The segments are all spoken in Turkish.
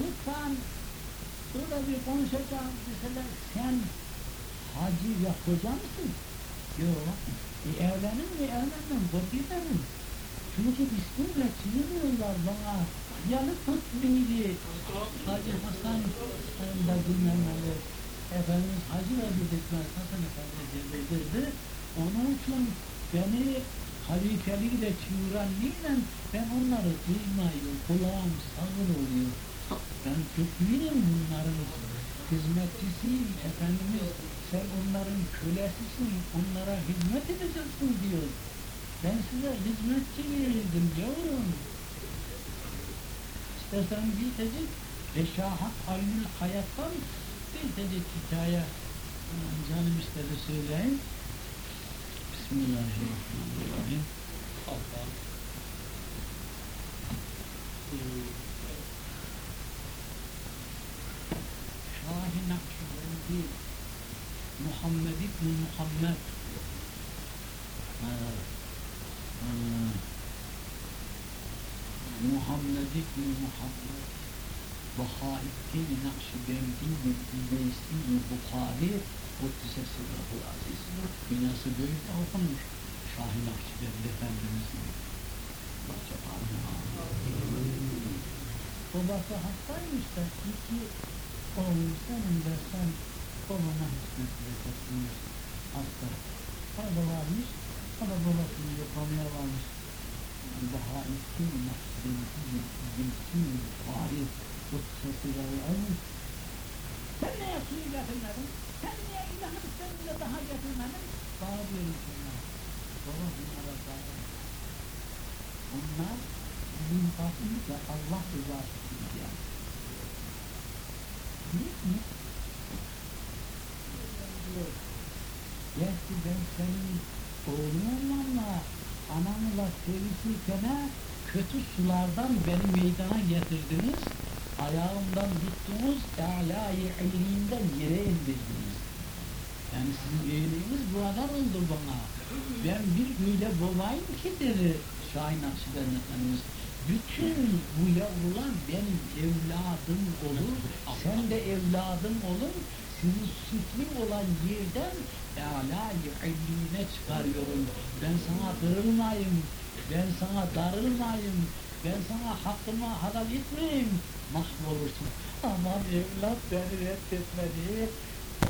lütfen burada bir konuşacağım mesela sen hacı ya hoca mısın? Yok. E evlenin mi evlenmem, giderim. Çünkü bismillah çığırıyorlar bana. Yanı tut beni. Hacı Hasan da dinlemeli. Efendimiz Hacı ve Büdetmez Hasan Efendi cebedirdi. Onun için beni halifeliğiyle çığıran neyle ben onları duymayım. Kulağım sağır oluyor. Ben mühim bunların hizmetçisiyim. Efendimiz sen onların kölesisin. Onlara hizmet edeceksin diyor. Ben size hizmetçi verildim yavrum. İstersen bir tecik Reşahat Aynül Hayat'tan bir tecik hikaye canım istedi söyleyeyim. Bismillahirrahmanirrahim. Allah. Şahin Nakşibendi Muhammed İbn Muhammed. Ha, ha, Muhammed. İbn Muhammed Bahaettin Nakşibendi Meclisi Bukhari? Kuddise Sırrahı Aziz. Binası böyle okunmuş. Şahin Nakşibendi Efendimiz'in. Babası hastaymış da iki oğlum senin de sen babana hizmet edeceksindir hasta. Orada varmış, da babasını yıkamaya varmış. Daha etkin mahsulü, bilsin, bari, kutsasıyla almış. Sen ne suyu getirmedin? Sen niye ilahın üstünde daha getirmedin? Daha diyorum sana. Baba bunlara daha Onlar bizim bakımızda Allah rızası için yani. Değil mi? Gerçi ben senin oğlunla anamla sevişirken kötü sulardan beni meydana getirdiniz. Ayağımdan tuttunuz, âlâ-i illiğinden yere indirdiniz. Yani sizin iyiliğiniz bu kadar oldu bana. Ben bir öyle babayım ki dedi Şahin Akşiben Efendimiz. Bütün bu yavrular benim evladım olur, sen de evladım olur, sütlü olan yerden âlâ-i illiğine çıkarıyorum. Ben sana kırılmayayım, ben sana darılmayayım, ben sana hakkımı halal etmeyeyim, mahvolursun. Ama evlat beni reddetmedi,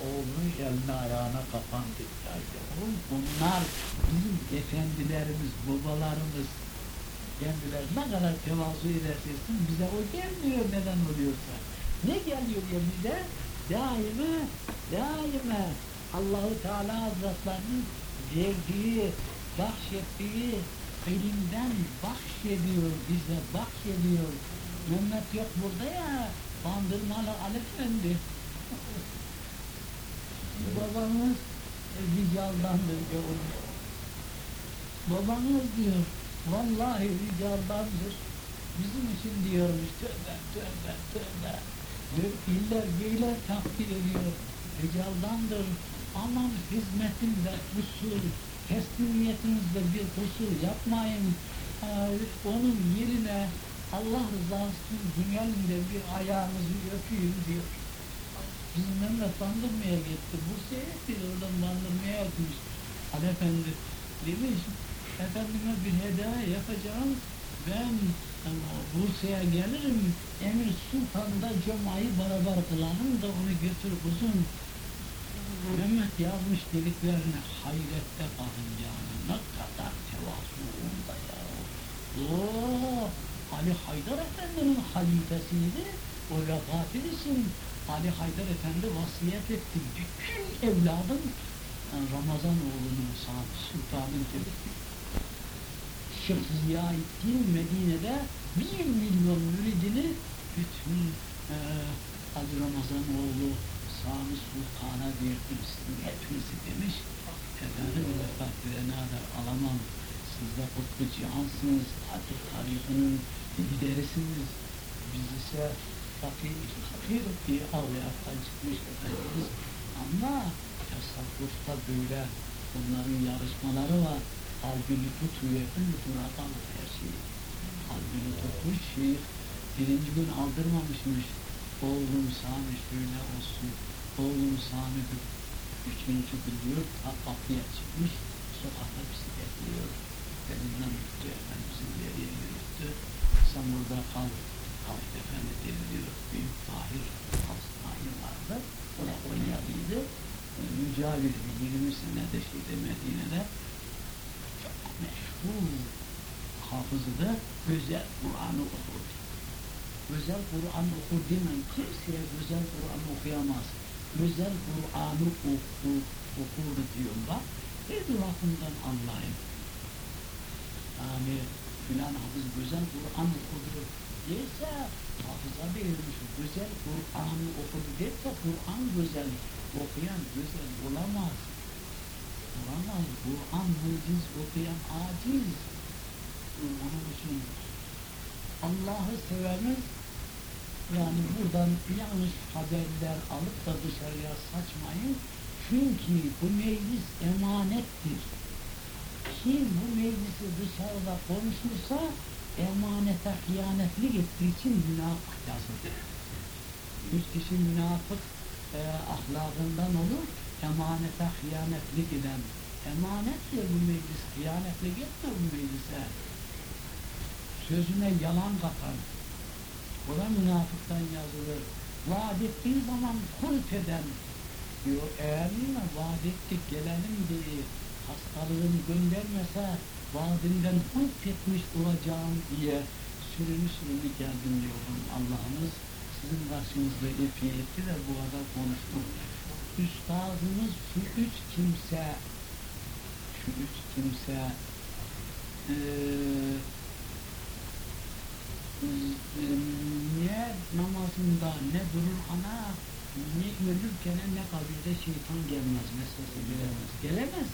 oğlunun eline ayağına kapandı. Ya yavrum bunlar bizim efendilerimiz, babalarımız, kendiler ne kadar tevazu edersin bize o gelmiyor neden oluyorsa. Ne geliyor ya bize? Daima, daima Allahu Teala Hazretlerinin verdiği, bahşettiği ilimden bahşediyor bize, bahşediyor. Mehmet yok burada ya, bandırmalı Ali Efendi. Babamız ricaldandır diyor. Babanız diyor, vallahi ricaldandır. Bizim için diyormuş, tövbe, tövbe, tövbe. İller beyler takdir ediyor, ricaldandır. Aman hizmetinde kusur, teslimiyetinizde bir kusur yapmayın. Ee, onun yerine Allah rızası için dünyanın bir ayağınızı öpeyim diyor. Bizim Mehmet bandırmaya gitti. Bursa'ya gitti. Oradan bandırmaya gitmiş. Ali Efendi demiş, efendime bir hediye yapacağım. Ben Bursa'ya gelirim. Emir Sultan'da Cuma'yı beraber kılalım da onu götür uzun. Mehmet yazmış dediklerine hayrette kalın yani. Ne kadar tevazu onda ya. Oo, Ali Haydar Efendi'nin halifesiydi. O vefatı için Ali Haydar Efendi vasiyet etti. Bütün evladım Ramazan oğlunun Sultan'ın tebessü. Şeyh Ziyaettin Medine'de bir milyon müridini bütün e, Ali Ramazan oğlu Sami Sultan'a verdim sizin hepinizi demiş. Efendim vefat verene kadar alamam. Siz de kutlu cihansınız, Kadir tarihinin liderisiniz. Biz ise fakir, fakir diye ağlayaktan çıkmış efendimiz. Ama tasavvufta böyle bunların yarışmaları var. Tutuyor, bütün adam her şeyi. Kalbini tutmuş şeyh Birinci gün aldırmamışmış. Oğlum Sami şöyle olsun. Oğlum Sami üçüncü gün diyor. Kapıya çıkmış. Sokakta bizi bekliyor. Elinden tuttu Efendimizin yeriye yürüttü. Sen burada kal. Havit Efendi diyor. Büyük Tahir Havzmayı vardı. O da Konyalıydı. Mücavir bir 20 senede şeyde Medine'de meşhur hafızıda özel Kur'an'ı okurdu. Özel Kur'an okur demen kimseye özel Kur'an okuyamaz. Özel Kur'an'ı oku, okurdu diyorum bak. Bir lafından anlayın. Yani filan hafız güzel Kur'an okudu derse hafıza verilmiş. Güzel Kur'an'ı okudu derse Kur'an güzel. Okuyan güzel olamaz. Olamaz. Kur'an muciz okuyan aciz. Onun için Allah'ı seveniz yani buradan yanlış haberler alıp da dışarıya saçmayın. Çünkü bu meclis emanettir. Kim bu meclisi dışarıda konuşursa emanete hıyanetlik ettiği için münafık yazılır. Üç kişi münafık e, ahlakından olur, emanete hıyanetlik eden. Emanettir bu meclis, hıyanetlik etme bu meclise sözüne yalan katan, o da münafıktan yazılır. Vaat ettiği zaman kulp eden, diyor eğer mi vaat ettik gelelim diye hastalığını göndermese vaadinden kulp etmiş olacağım diye sürünü sürünü geldim diyorum Allah'ımız sizin karşınızda epey etti de bu kadar konuştum. Üstadımız şu üç kimse şu üç kimse eee ne namazında ne durur ana ne ölürken ne kabirde şeytan gelmez meselesi gelemez. Gelemez.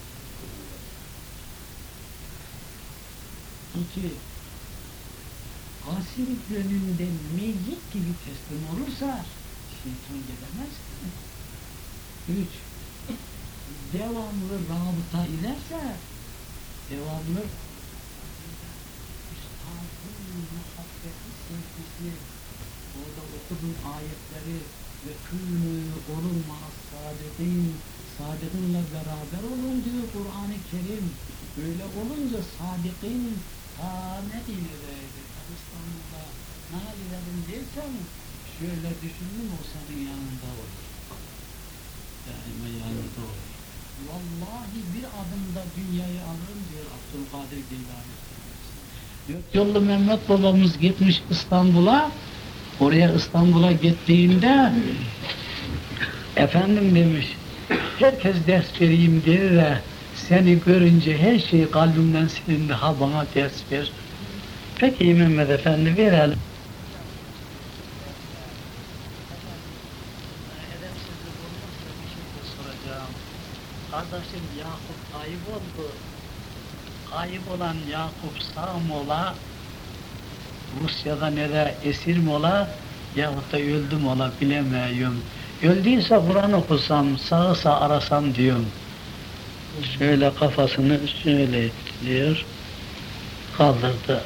İki, asir önünde meyyit gibi teslim olursa şeytan gelemez. Üç, devamlı rabıta ilerse devamlı muhabbeti, sevgisi, orada okuduğun ayetleri ve künü olun ma'as sadekin, sadıkınla beraber olun diyor Kur'an-ı Kerim. Böyle olunca sadikin ta ne ileriydi, İstanbul'da ne ilerim dersen şöyle düşündüm o senin yanında olur. Daima yanında olur. Vallahi bir adımda dünyayı alırım diyor Abdülkadir Geylani. Dört yollu Mehmet babamız gitmiş İstanbul'a. Oraya İstanbul'a gittiğinde efendim demiş herkes ders vereyim dedi de seni görünce her şey kalbimden silindi ha bana ders ver. Peki Mehmet Efendi verelim. Kardeşim Yakup kayıp oldu kayıp olan Yakup sağ mı ola, Rusya'da ne de esir mi ola, yahut da öldüm ola bilemiyorum. Öldüyse Kur'an okusam, sağı sağ arasam diyorum. Şöyle kafasını şöyle diyor, kaldırdı.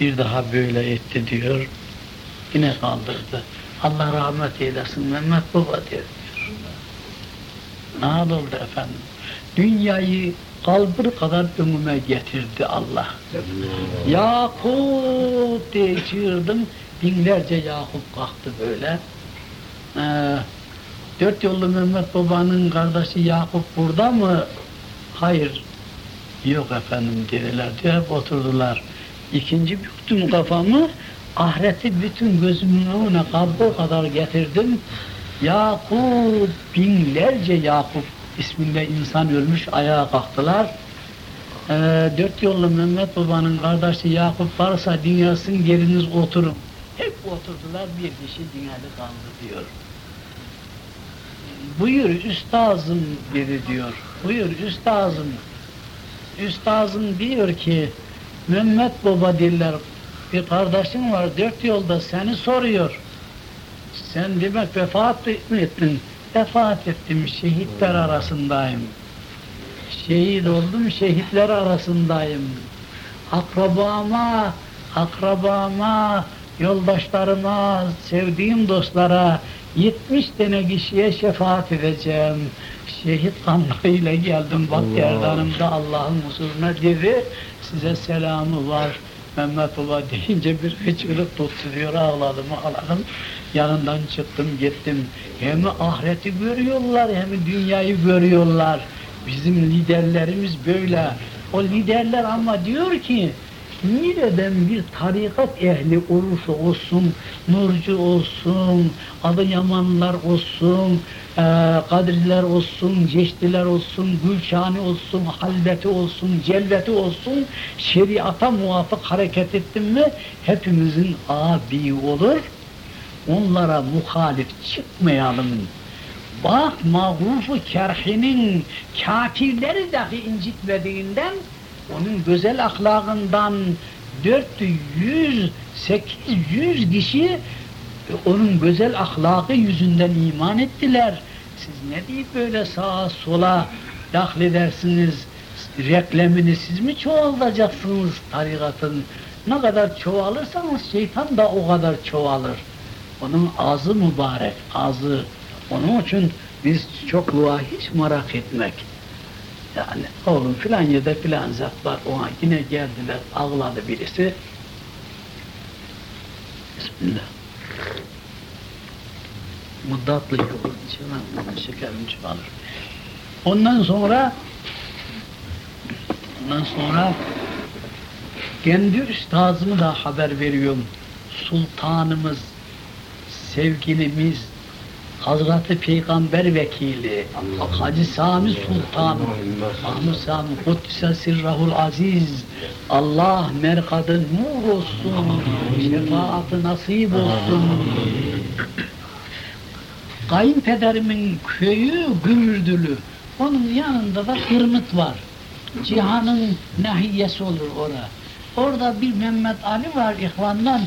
Bir daha böyle etti diyor, yine kaldırdı. Allah rahmet eylesin Mehmet Baba diyor. Ne oldu efendim? Dünyayı kalbur kadar önüme getirdi Allah. Yakup diye çığırdım, binlerce Yakup kalktı böyle. Ee, dört yollu Mehmet babanın kardeşi Yakup burada mı? Hayır. Yok efendim dediler diyor, hep oturdular. İkinci büktüm kafamı, ahireti bütün gözümün önüne kalbur kadar getirdim. Yakup, binlerce Yakup isminde insan ölmüş, ayağa kalktılar. Ee, dört yollu Mehmet babanın kardeşi Yakup varsa dünyasın yeriniz oturun. Hep oturdular, bir kişi dünyada kaldı diyor. Buyur üstazım dedi diyor. Buyur üstazım. Üstazım diyor ki, Mehmet baba diller, bir kardeşin var dört yolda seni soruyor. Sen demek vefat mı ettin? Vefat ettim, şehitler arasındayım. Şehit oldum, şehitler arasındayım. Akrabama, akrabama yoldaşlarıma, sevdiğim dostlara 70 tane kişiye şefaat edeceğim. Şehit kanlarıyla geldim bak gerdanımda Allah'ın huzuruna dedi. Size selamı var. Baba deyince bir hıçkırık tuttu diyor ağladım ağladım. Yanından çıktım gittim. Hem ahireti görüyorlar hem dünyayı görüyorlar. Bizim liderlerimiz böyle. O liderler ama diyor ki nereden bir tarikat ehli olursa olsun, nurcu olsun, adı yamanlar olsun, eee kadriler olsun, ceştiler olsun, gülşani olsun, halveti olsun, celveti olsun, şeriata muvafık hareket ettim mi hepimizin abi olur. Onlara muhalif çıkmayalım. Bak mağrufu kerhinin kafirleri dahi incitmediğinden onun güzel ahlakından 400 800 kişi onun güzel ahlakı yüzünden iman ettiler. Siz ne deyip böyle sağa sola dahledersiniz? Reklamını siz mi çoğaltacaksınız tarikatın? Ne kadar çoğalırsanız şeytan da o kadar çoğalır. Onun ağzı mübarek, ağzı. Onun için biz çokluğa hiç merak etmek. Yani oğlum filan yerde filan zat var, ona yine geldiler, ağladı birisi. Bismillah. Muddatlı yoğurt içemem, şekerim çoğalır. Ondan sonra ondan sonra kendi üstazımı da haber veriyorum. Sultanımız, sevgilimiz, Hazreti Peygamber Vekili, Hacı Sami Sultan, Mahmud Sami, Kuddise Sirrahul Aziz, Allah merkadı nur olsun, şefaatı nasip olsun. Kayınpederimin köyü Gümürdülü, onun yanında da Kırmıt var. Cihan'ın nahiyesi olur ora. Orada bir Mehmet Ali var ihvandan,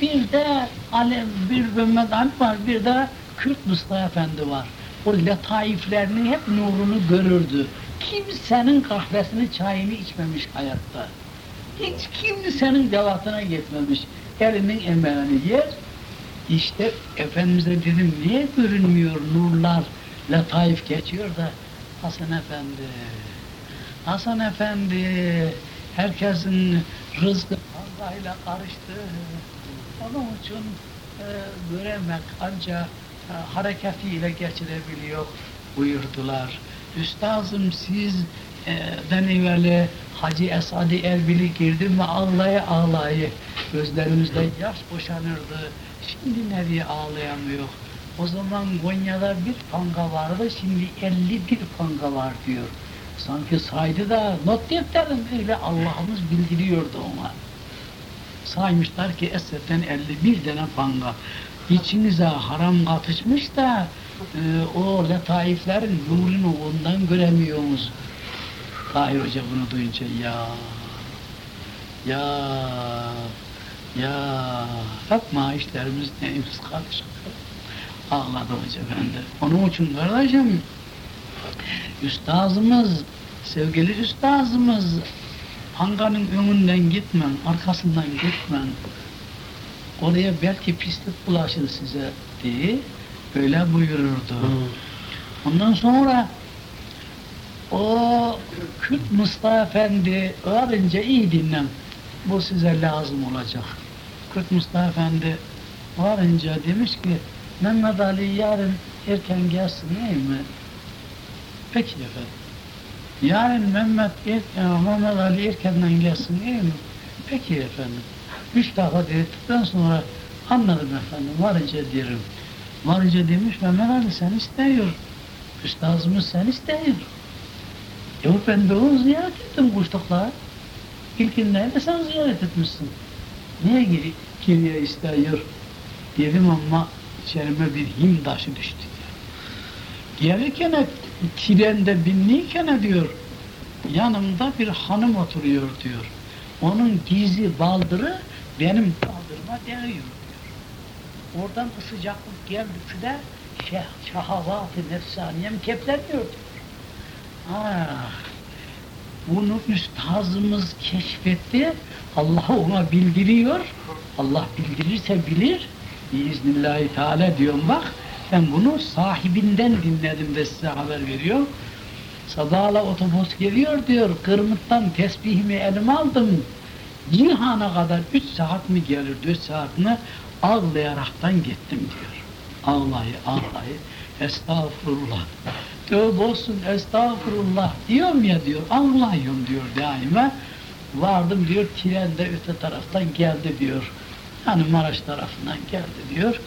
bir de Ali, bir Mehmet Ali var, bir de Kürt Mustafa Efendi var. O letaiflerini hep nurunu görürdü. Kimsenin kahvesini, çayını içmemiş hayatta. Hiç kimsenin devatına gitmemiş. Elinin emeğini yer. İşte Efendimiz'e dedim niye görünmüyor nurlar, letaif geçiyor da Hasan Efendi, Hasan Efendi, herkesin rızkı fazlayla karıştı. Onun için e, göremek ancak e, hareketiyle geçirebiliyor buyurdular. Üstazım siz e, den evveli Hacı Esadi Erbil'i girdim ve ağlaya ağlaya gözlerimizde yaş boşanırdı. Şimdi nereye ağlayamıyor? O zaman Konya'da bir panga vardı, şimdi 51 panga var diyor. Sanki saydı da not defterim öyle Allah'ımız bildiriyordu ona. Saymışlar ki eserden 51 tane panga. İçinize haram katışmış da e, o letaiflerin nurunu ondan göremiyoruz. Tahir Hoca bunu duyunca ya ya ya yapma işlerimiz neyimiz karışık. Ağladı hoca bende. Onun için kardeşim üstazımız, sevgili üstazımız Hanganın önünden gitmen, arkasından gitmen. Oraya belki pislik bulaşır size diye böyle buyururdu. Ondan sonra o Kürt Mustafa Efendi öğrenince iyi dinlen. Bu size lazım olacak. Kürt Mustafa Efendi varınca demiş ki Mehmet Ali yarın erken gelsin değil mi? Peki efendim. Yarın Mehmet, er, e, Mehmet Ali erkenden gelsin değil mi? Peki efendim. Üç defa dedikten sonra anladım efendim, varınca derim. Varınca demiş Mehmet Ali sen istiyor. Üstazımız sen istiyor. Yok ben de onu ziyaret ettim kuşlukla. İlkinden de sen ziyaret etmişsin. Niye geri, geriye istiyor? Dedim ama içerime bir him taşı düştü. Gelirken trende binliyken diyor, yanımda bir hanım oturuyor diyor. Onun gizli baldırı benim baldırıma değiyor diyor. Oradan sıcaklık geldikçe de şeh, şahavat-ı nefsaniyem kepleniyor diyor. Ah, Bunu üstazımız keşfetti. Allah ona bildiriyor. Allah bildirirse bilir. Biiznillahü Teala diyorum bak. Ben bunu sahibinden dinledim de size haber veriyorum. Sabahla otobüs geliyor diyor. Kırmıttan tesbihimi elime aldım. Cihana kadar üç saat mi gelir, dört saat mi ağlayaraktan gittim diyor. Ağlayı ağlayı estağfurullah. Tövbe olsun estağfurullah diyorum ya diyor. Ağlıyorum diyor daima. Vardım diyor tren de öte taraftan geldi diyor. Yani Maraş tarafından geldi diyor.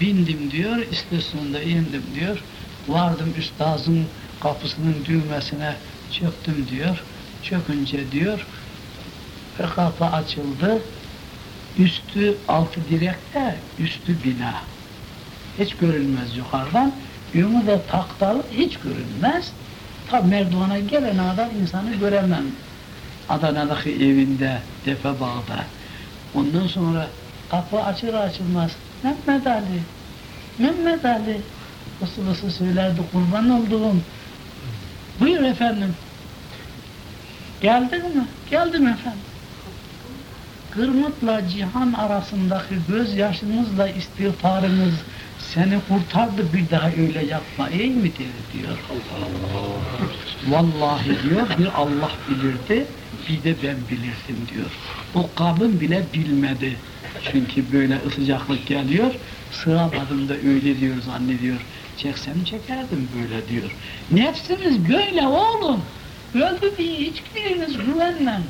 Bindim diyor, istasyonda indim diyor. Vardım üstazın kapısının düğmesine çöktüm diyor. Çökünce diyor, kapı açıldı. Üstü altı direkte, üstü bina. Hiç görülmez yukarıdan. Yönü de taktalı, hiç görünmez. Tabi merdivana gelen kadar insanı göremem. Adana'daki evinde, Defebağ'da. Ondan sonra kapı açır açılmaz. Mehmet Ali, Mehmet Ali. Nasıl nasıl söylerdi kurban olduğum. Buyur efendim. Geldin mi? Geldim efendim. Kırmıtla cihan arasındaki gözyaşınızla istiğfarınız seni kurtardı bir daha öyle yapma iyi midir diyor. Vallahi diyor bir Allah bilirdi bir de ben bilirdim diyor. O kabın bile bilmedi. Çünkü böyle sıcaklık geliyor. Sığamadım da öyle diyor zannediyor. Çeksem çekerdim böyle diyor. Nefsimiz böyle oğlum. Öldü diye hiçbiriniz güvenmem.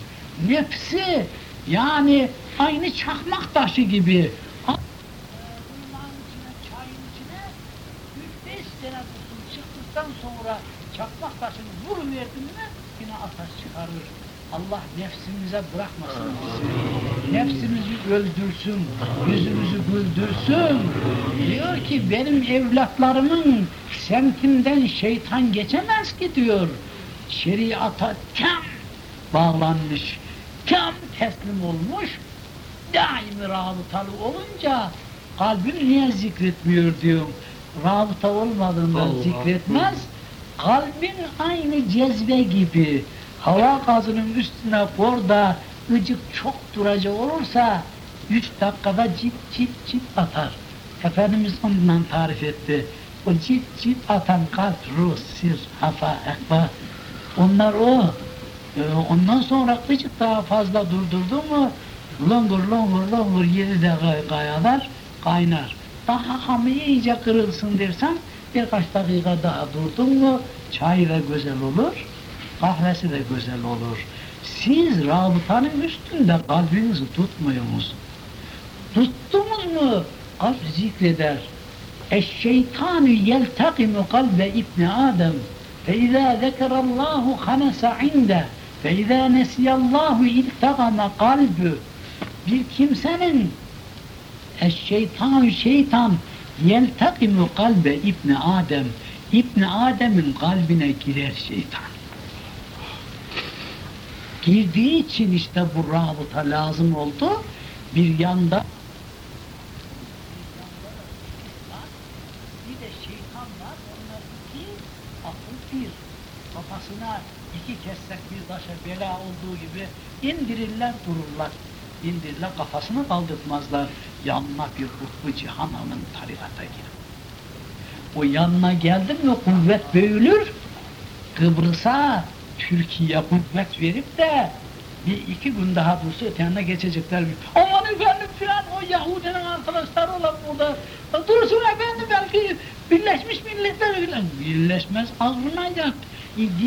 Nefsi yani aynı çakmak taşı gibi. Sene tutun çıktıktan sonra çakmak taşını vuruverdin mi yine ateş çıkarır. Allah nefsimize bırakmasın bizi. Nefsimizi öldürsün, yüzümüzü güldürsün. Diyor ki benim evlatlarımın semtimden şeytan geçemez ki diyor. Şeriata tam bağlanmış, tam teslim olmuş, daimi rabıtalı olunca kalbim niye zikretmiyor diyorum. Rabıta olmadığında Allah zikretmez. Kalbin aynı cezve gibi hava gazının üstüne orada ıcık çok duracak olursa üç dakikada cip cip cip atar. Efendimiz ondan tarif etti. O cip cip atan kalp, ruh, sir, hafa, ekba onlar o. Ee, ondan sonra ıcık daha fazla durdurdu mu longur longur longur yedi de kay- kayalar kaynar Daha hamı iyice kırılsın dersen birkaç dakika daha durdun mu çay da güzel olur, kahvesi de güzel olur. Siz rabıtanın üstünde kalbinizi tutmuyor musunuz? Tuttunuz mu kalp zikreder. Eşşeytanu yeltakimu kalbe ibni Adem. فإذا ذكر الله خنس عنده فإذا نسي الله التغم kalbü bir kimsenin eşşeytan şeytan. Yeltakimu kalbe İbni Adem. İbni Adem'in kalbine girer şeytan. Girdiği için işte bu rabıta lazım oldu. Bir yanda bir de şeytan onlar iki akıl bir. Kafasına iki kessek bir taşa bela olduğu gibi indirirler dururlar indirirler kafasını kaldırtmazlar yanına bir kutbu cihananın tarikata girer o yanına geldi mi kuvvet büyülür Kıbrıs'a Türkiye kuvvet verip de bir iki gün daha dursa öte geçecekler. Aman efendim filan o Yahudinin arkadaşları olan burada. Dursun efendim belki Birleşmiş Milletler filan. Birleşmez ağrınacak.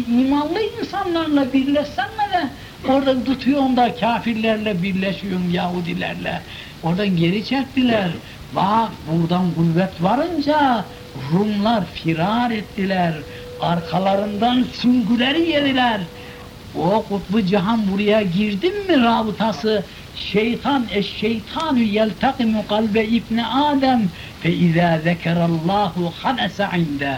İmanlı insanlarla birleşsen de oradan tutuyorsun da kafirlerle birleşiyorsun Yahudilerle. Oradan geri çektiler. Bak buradan kuvvet varınca Rumlar firar ettiler. Arkalarından süngüleri yediler. O kutbu cihan buraya girdin mi rabıtası şeytan eşşeytanu yeltakimu kalbe ibni Adem fe izâ zekerallahu hanese inde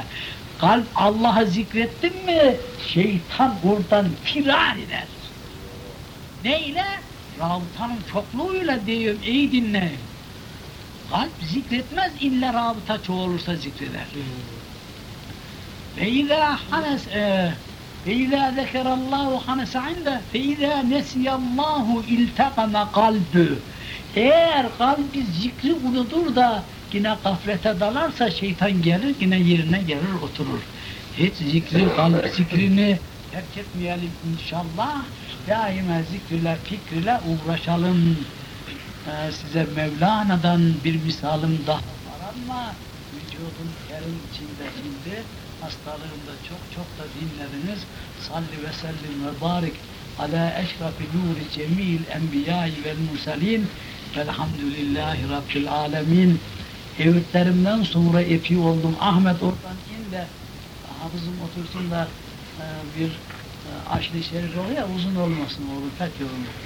kalp Allah'ı zikrettin mi şeytan oradan firar eder. Neyle? Rabıtanın çokluğuyla diyorum iyi dinle. Kalp zikretmez illa rabıta çoğulursa zikreder. Ve izâ hanes e, فإذا ذكر الله خمس عنده فإذا نسي الله التقم قلبه eğer kalbi zikri unutur da yine gaflete dalarsa şeytan gelir yine yerine gelir oturur. Hiç zikri, kalp zikrini terk etmeyelim inşallah. Daima zikriyle, fikriyle uğraşalım. Ee, size Mevlana'dan bir misalim daha var ama vücudun terin içinde şimdi hastalığında çok çok da dinlediniz. Salli ve sellim ve barik ala eşrafi nuri cemil enbiyayı vel murselin velhamdülillahi rabbil alemin. Evitlerimden sonra epi oldum. Ahmet oradan in de hafızım otursun da bir e, aşlı şerif oluyor ya uzun olmasın oğlum pek yorulur.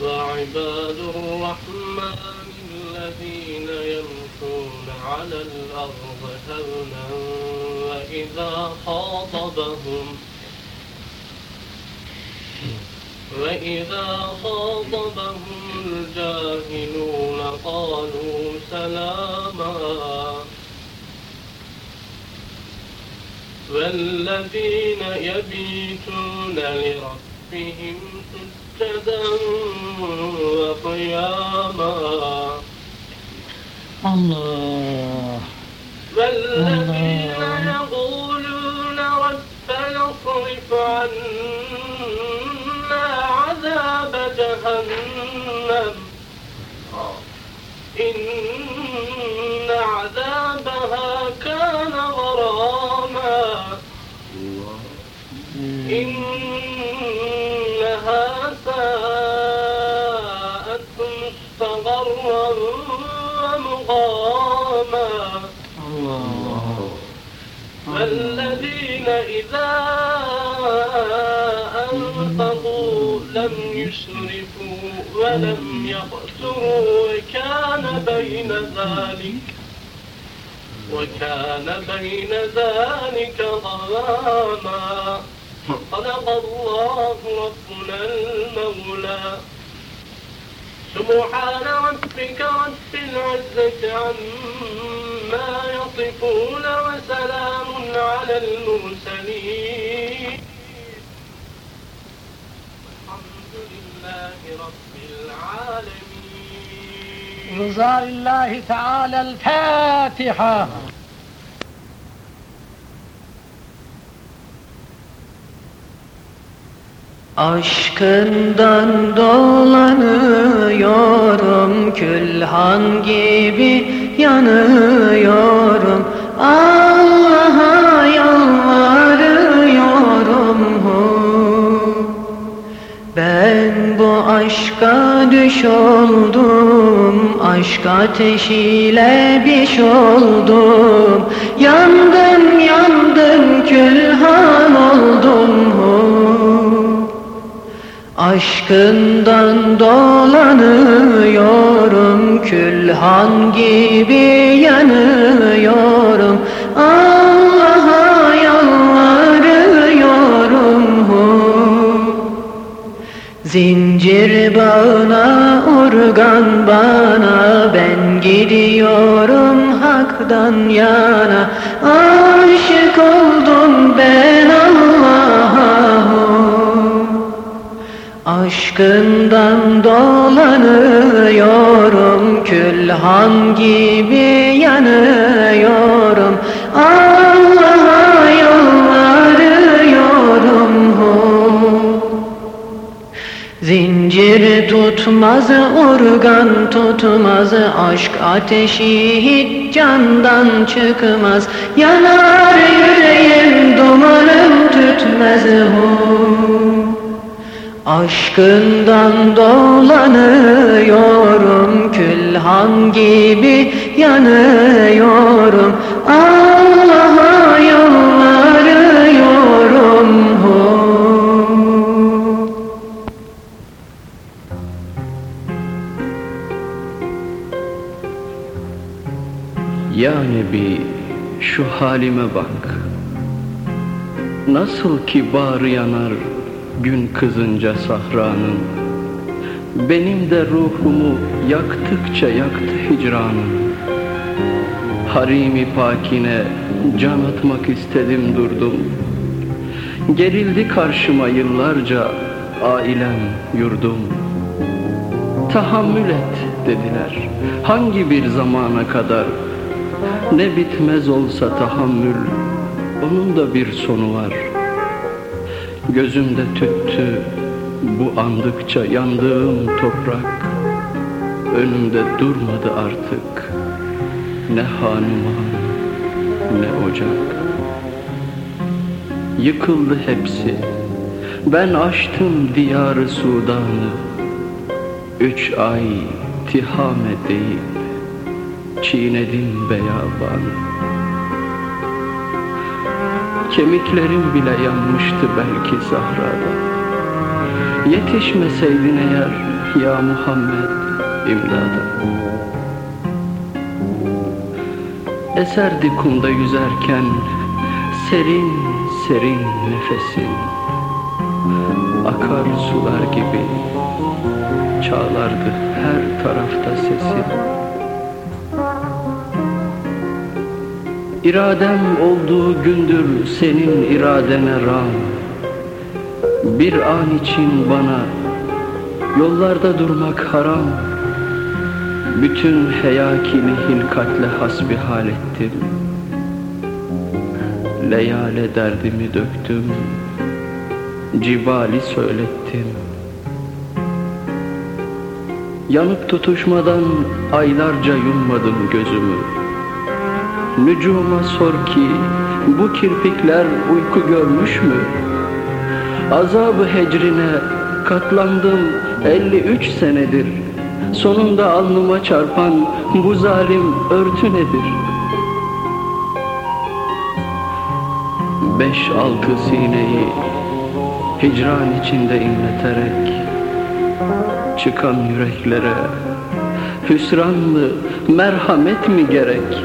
وعباد الرحمن الذين يمشون على الأرض هونا وإذا خاطبهم وإذا خاطبهم الجاهلون قالوا سلاما والذين يبيتون لربهم سجدا وقياما. Allah والذين يقولون ربنا اصرف عنا عذاب جهنم. إن ومقاما Allah والذين إذا أنفقوا لم يسرفوا ولم يقتروا وكان بين ذلك وكان بين ذلك قواما صدق الله ربنا المولى. سبحان ربك رب العزة عما يصفون وسلام على المرسلين. الحمد لله رب العالمين. رضا الله تعالى الفاتحة. Aşkından dolanıyorum külhan gibi yanıyorum Allah'a yalvarıyorum hu. Ben bu aşka düş oldum Aşk ateşiyle biş oldum Yandım yandım külhan oldum hu. Aşkından dolanıyorum Külhan gibi yanıyorum Allah'a yalvarıyorum hu. Zincir bağına urgan bana Ben gidiyorum haktan yana Aşık oldum ben Aşkından dolanıyorum Külhan gibi yanıyorum Allah'a yalvarıyorum hu. Zincir tutmaz, organ tutmaz Aşk ateşi hiç candan çıkmaz Yanar yüreğim, dumanım tütmez hu. Aşkından dolanıyorum Külhan gibi yanıyorum. Allah'a yalvarıyorum. Hu. Ya Nebi şu halime bak. Nasıl ki bağrı yanar gün kızınca sahranın. Benim de ruhumu yaktıkça yaktı hicranın. Harimi pakine can atmak istedim durdum. Gerildi karşıma yıllarca ailem yurdum. Tahammül et dediler hangi bir zamana kadar? Ne bitmez olsa tahammül onun da bir sonu var Gözümde tüttü bu andıkça yandığım toprak. Önümde durmadı artık Ne hanuman ne ocak. Yıkıldı hepsi Ben açtım diyarı Sudan'ı. Üç ay tihame deyip Çiğnedim beyabanı Kemiklerim bile yanmıştı belki sahrada Yetişmeseydin eğer ya Muhammed imdada. Eserdi kumda yüzerken serin serin nefesin. Akar sular gibi çağlardı her tarafta sesin İradem olduğu gündür senin iradene ram Bir an için bana yollarda durmak haram. Bütün heyakini hilkatle hasbihal ettim. Leyale derdimi döktüm. Cibali söylettim. Yanıp tutuşmadan aylarca yummadım gözümü Nücuma sor ki bu kirpikler uyku görmüş mü? Azabı hecrine katlandım 53 senedir Sonunda alnıma çarpan bu zalim örtü nedir? Beş altı sineyi hicran içinde inleterek Çıkan yüreklere hüsran mı, merhamet mi gerek?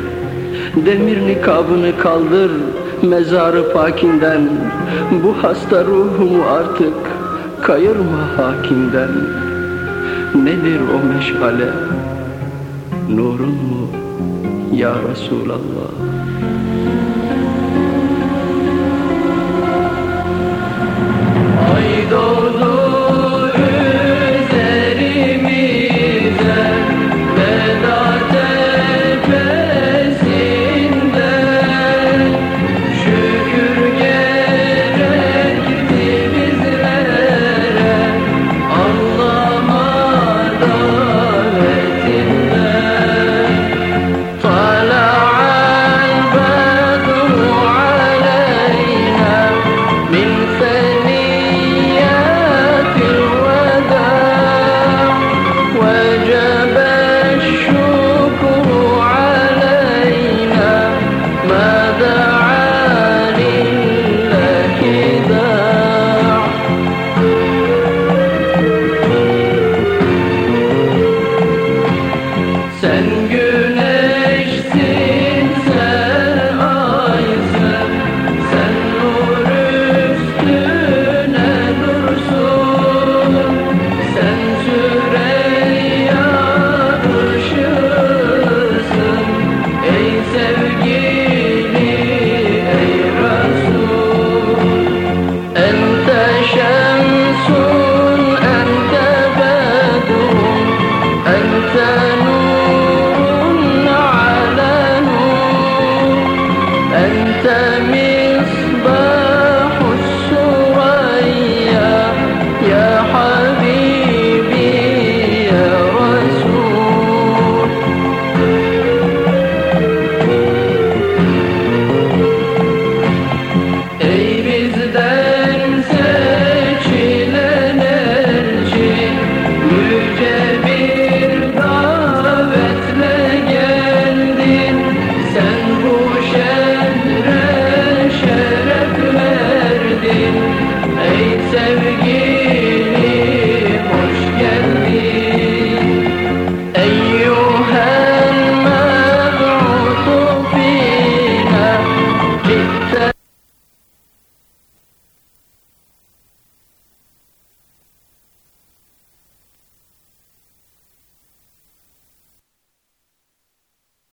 Demir nikabını kaldır mezarı pakinden. Bu hasta ruhumu artık kayırma hakinden. Nedir o meşale nurun mu ya Resulallah